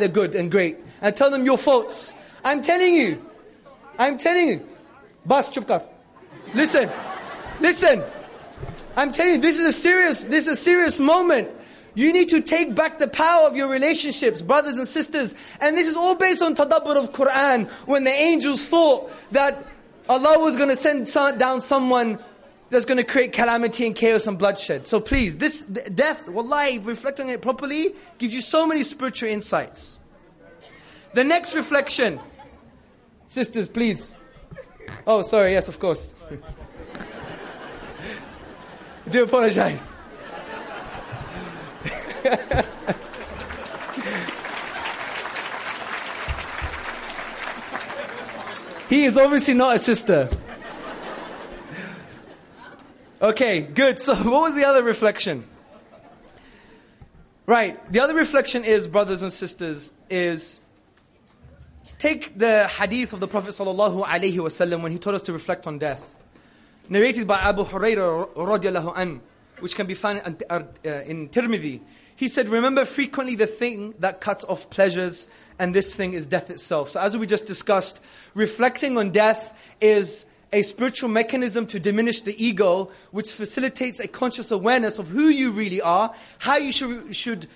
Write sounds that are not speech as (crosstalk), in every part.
they're good and great and tell them your faults. I'm telling you. I'm telling you. Bas chupkar. Listen. Listen. I'm telling you, this is a serious, this is a serious moment. You need to take back the power of your relationships, brothers and sisters. And this is all based on tadabbur of Quran. When the angels thought that Allah was going to send down someone that's going to create calamity and chaos and bloodshed. So please, this death, wallahi, reflecting on it properly, gives you so many spiritual insights. The next reflection, sisters, please. Oh, sorry, yes, of course. (laughs) I do apologize. (laughs) he is obviously not a sister. Okay, good. So, (laughs) what was the other reflection? Right. The other reflection is, brothers and sisters, is take the hadith of the Prophet sallallahu when he taught us to reflect on death, narrated by Abu Hurairah which can be found in, uh, in Tirmidhi. He said, "Remember frequently the thing that cuts off pleasures, and this thing is death itself." So, as we just discussed, reflecting on death is a spiritual mechanism to diminish the ego, which facilitates a conscious awareness of who you really are, how you should, should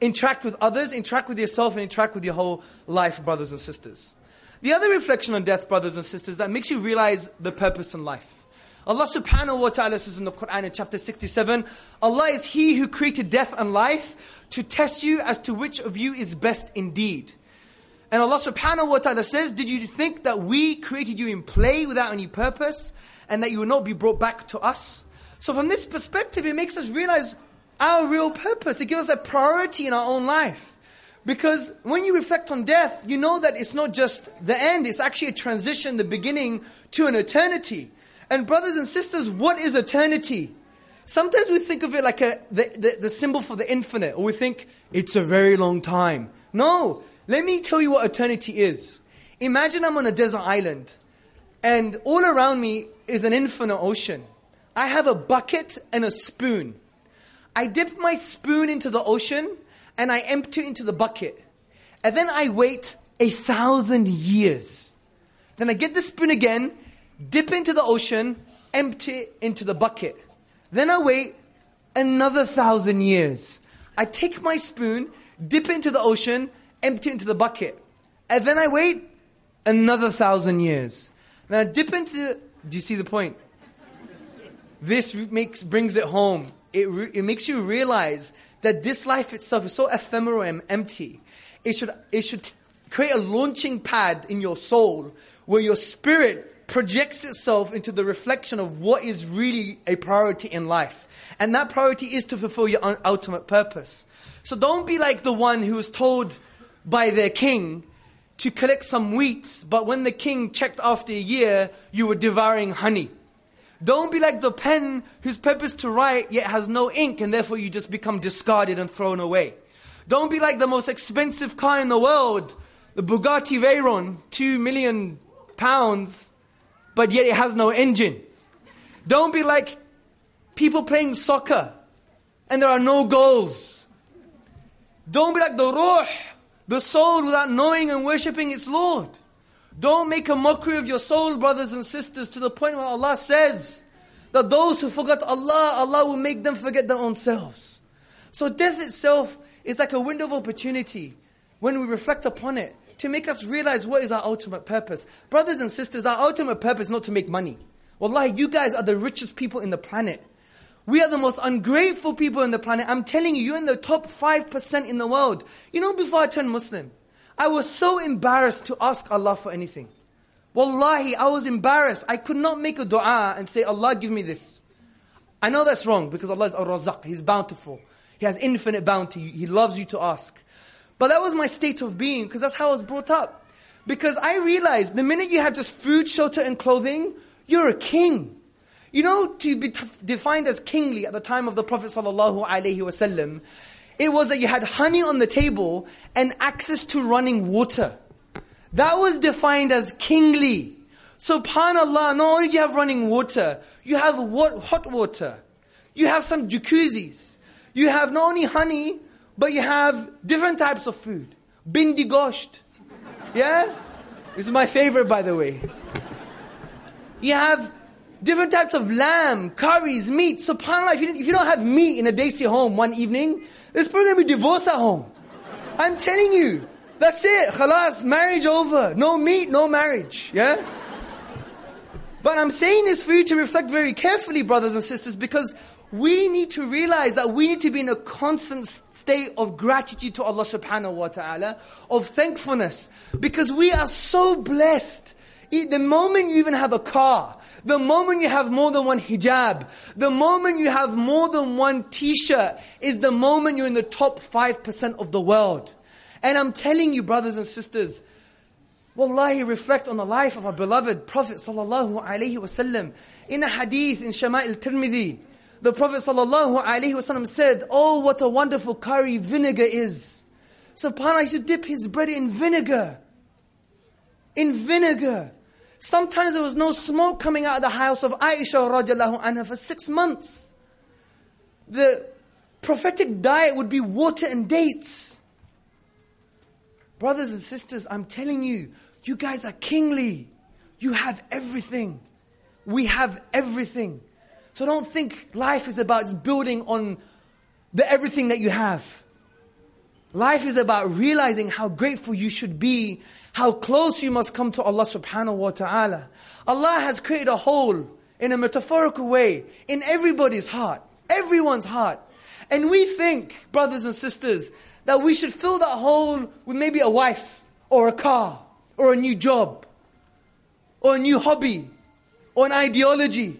interact with others, interact with yourself, and interact with your whole life, brothers and sisters. The other reflection on death, brothers and sisters, that makes you realize the purpose in life. Allah subhanahu wa ta'ala says in the Quran in chapter 67, Allah is He who created death and life to test you as to which of you is best indeed. And Allah subhanahu wa ta'ala says, Did you think that we created you in play without any purpose and that you will not be brought back to us? So, from this perspective, it makes us realize our real purpose. It gives us a priority in our own life. Because when you reflect on death, you know that it's not just the end, it's actually a transition, the beginning to an eternity. And, brothers and sisters, what is eternity? Sometimes we think of it like a, the, the, the symbol for the infinite, or we think it's a very long time. No, let me tell you what eternity is. Imagine I'm on a desert island and all around me is an infinite ocean. I have a bucket and a spoon. I dip my spoon into the ocean and I empty it into the bucket. And then I wait a thousand years. Then I get the spoon again, dip into the ocean, empty it into the bucket. Then I wait another thousand years. I take my spoon, dip into the ocean, empty it into the bucket. And then I wait another thousand years. I dip into. Do you see the point? This makes, brings it home. It, re, it makes you realize that this life itself is so ephemeral and empty. It should, it should create a launching pad in your soul where your spirit projects itself into the reflection of what is really a priority in life. And that priority is to fulfill your ultimate purpose. So don't be like the one who was told by their king to collect some wheat, but when the king checked after a year, you were devouring honey. Don't be like the pen whose purpose to write yet has no ink and therefore you just become discarded and thrown away. Don't be like the most expensive car in the world, the Bugatti Veyron, two million pounds, but yet it has no engine. Don't be like people playing soccer and there are no goals. Don't be like the ruh the soul without knowing and worshipping its Lord. Don't make a mockery of your soul, brothers and sisters, to the point where Allah says that those who forget Allah, Allah will make them forget their own selves. So death itself is like a window of opportunity when we reflect upon it to make us realize what is our ultimate purpose. Brothers and sisters, our ultimate purpose is not to make money. Wallahi, you guys are the richest people in the planet. We are the most ungrateful people on the planet. I'm telling you, you're in the top 5% in the world. You know, before I turned Muslim, I was so embarrassed to ask Allah for anything. Wallahi, I was embarrassed. I could not make a dua and say, Allah, give me this. I know that's wrong because Allah is Ar-Razaq. He's bountiful. He has infinite bounty. He loves you to ask. But that was my state of being because that's how I was brought up. Because I realized the minute you have just food, shelter, and clothing, you're a king. You know, to be t- defined as kingly at the time of the Prophet sallallahu alaihi wasallam, it was that you had honey on the table and access to running water. That was defined as kingly. Subhanallah, not only do you have running water, you have hot water. You have some jacuzzis. You have not only honey, but you have different types of food. Bindi gosht. Yeah? This is my favorite, by the way. You have different types of lamb, curries, meat. SubhanAllah, if you, if you don't have meat in a Desi home one evening, there's probably going to be divorce at home. I'm telling you. That's it. Khalas, marriage over. No meat, no marriage. Yeah? But I'm saying this for you to reflect very carefully, brothers and sisters, because we need to realize that we need to be in a constant state of gratitude to Allah subhanahu wa ta'ala, of thankfulness, because we are so blessed. The moment you even have a car, the moment you have more than one hijab, the moment you have more than one t-shirt, is the moment you're in the top 5% of the world. And I'm telling you, brothers and sisters, Wallahi, reflect on the life of our beloved Prophet sallallahu alaihi wasallam. In a hadith in Shama'il Tirmidhi, the Prophet sallallahu alaihi wasallam said, "Oh, what a wonderful curry vinegar is." Subhanallah, he should dip his bread in vinegar. In vinegar. Sometimes there was no smoke coming out of the house of Aisha radiallahu anha for six months. The prophetic diet would be water and dates. Brothers and sisters, I'm telling you, you guys are kingly. You have everything. We have everything. So don't think life is about building on the everything that you have. Life is about realizing how grateful you should be, how close you must come to Allah subhanahu wa ta'ala. Allah has created a hole in a metaphorical way in everybody's heart, everyone's heart. And we think, brothers and sisters, that we should fill that hole with maybe a wife or a car or a new job, or a new hobby, or an ideology,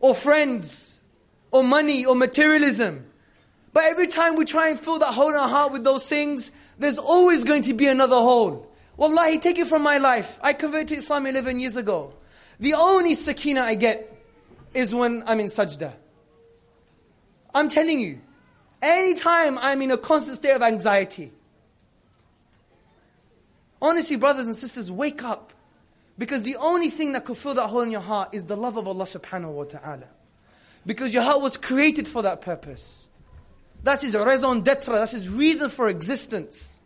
or friends, or money, or materialism. But every time we try and fill that hole in our heart with those things, there's always going to be another hole. Wallahi, take it from my life. I converted to Islam 11 years ago. The only sakina I get is when I'm in sajda. I'm telling you, anytime I'm in a constant state of anxiety, Honestly, brothers and sisters, wake up. Because the only thing that could fill that hole in your heart is the love of Allah subhanahu wa ta'ala. Because your heart was created for that purpose. That's his raison d'etre, that's his reason for existence.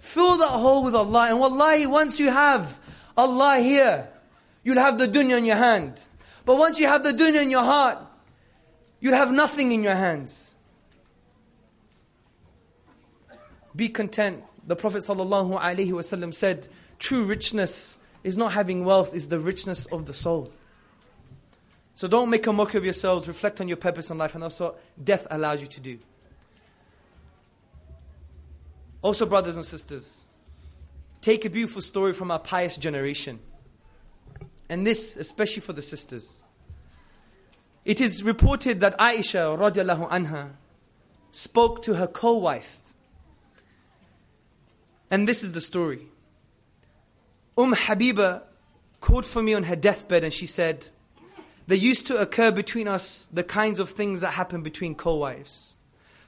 Fill that hole with Allah. And wallahi, once you have Allah here, you'll have the dunya in your hand. But once you have the dunya in your heart, you'll have nothing in your hands. Be content the Prophet ﷺ said, true richness is not having wealth, is the richness of the soul. So don't make a mockery of yourselves, reflect on your purpose in life, and also death allows you to do. Also, brothers and sisters, take a beautiful story from our pious generation. And this, especially for the sisters. It is reported that Aisha radiallahu anha spoke to her co-wife and this is the story. Umm Habiba called for me on her deathbed and she said, There used to occur between us the kinds of things that happen between co wives.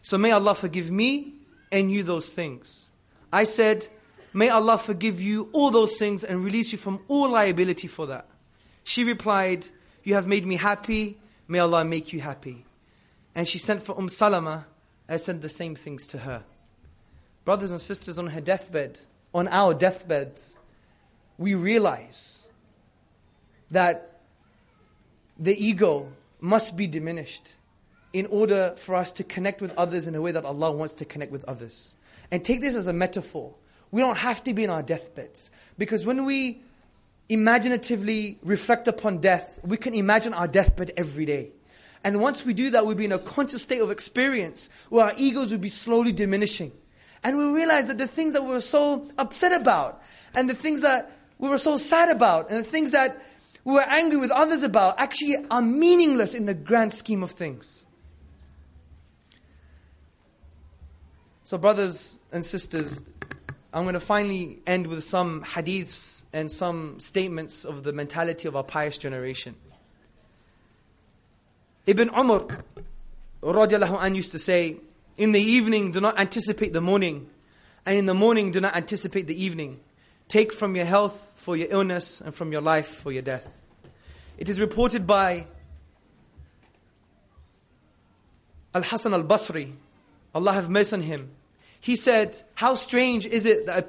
So may Allah forgive me and you those things. I said, May Allah forgive you all those things and release you from all liability for that. She replied, You have made me happy. May Allah make you happy. And she sent for Umm Salama. I sent the same things to her brothers and sisters, on her deathbed, on our deathbeds, we realize that the ego must be diminished in order for us to connect with others in a way that Allah wants to connect with others. And take this as a metaphor. We don't have to be in our deathbeds. Because when we imaginatively reflect upon death, we can imagine our deathbed every day. And once we do that, we'll be in a conscious state of experience where our egos will be slowly diminishing. And we realize that the things that we were so upset about, and the things that we were so sad about, and the things that we were angry with others about, actually are meaningless in the grand scheme of things. So, brothers and sisters, I'm going to finally end with some hadiths and some statements of the mentality of our pious generation. Ibn Umar radiallahu anh used to say, in the evening, do not anticipate the morning. And in the morning, do not anticipate the evening. Take from your health for your illness and from your life for your death. It is reported by Al Hasan al Basri, Allah have mercy on him. he said, How strange is it that a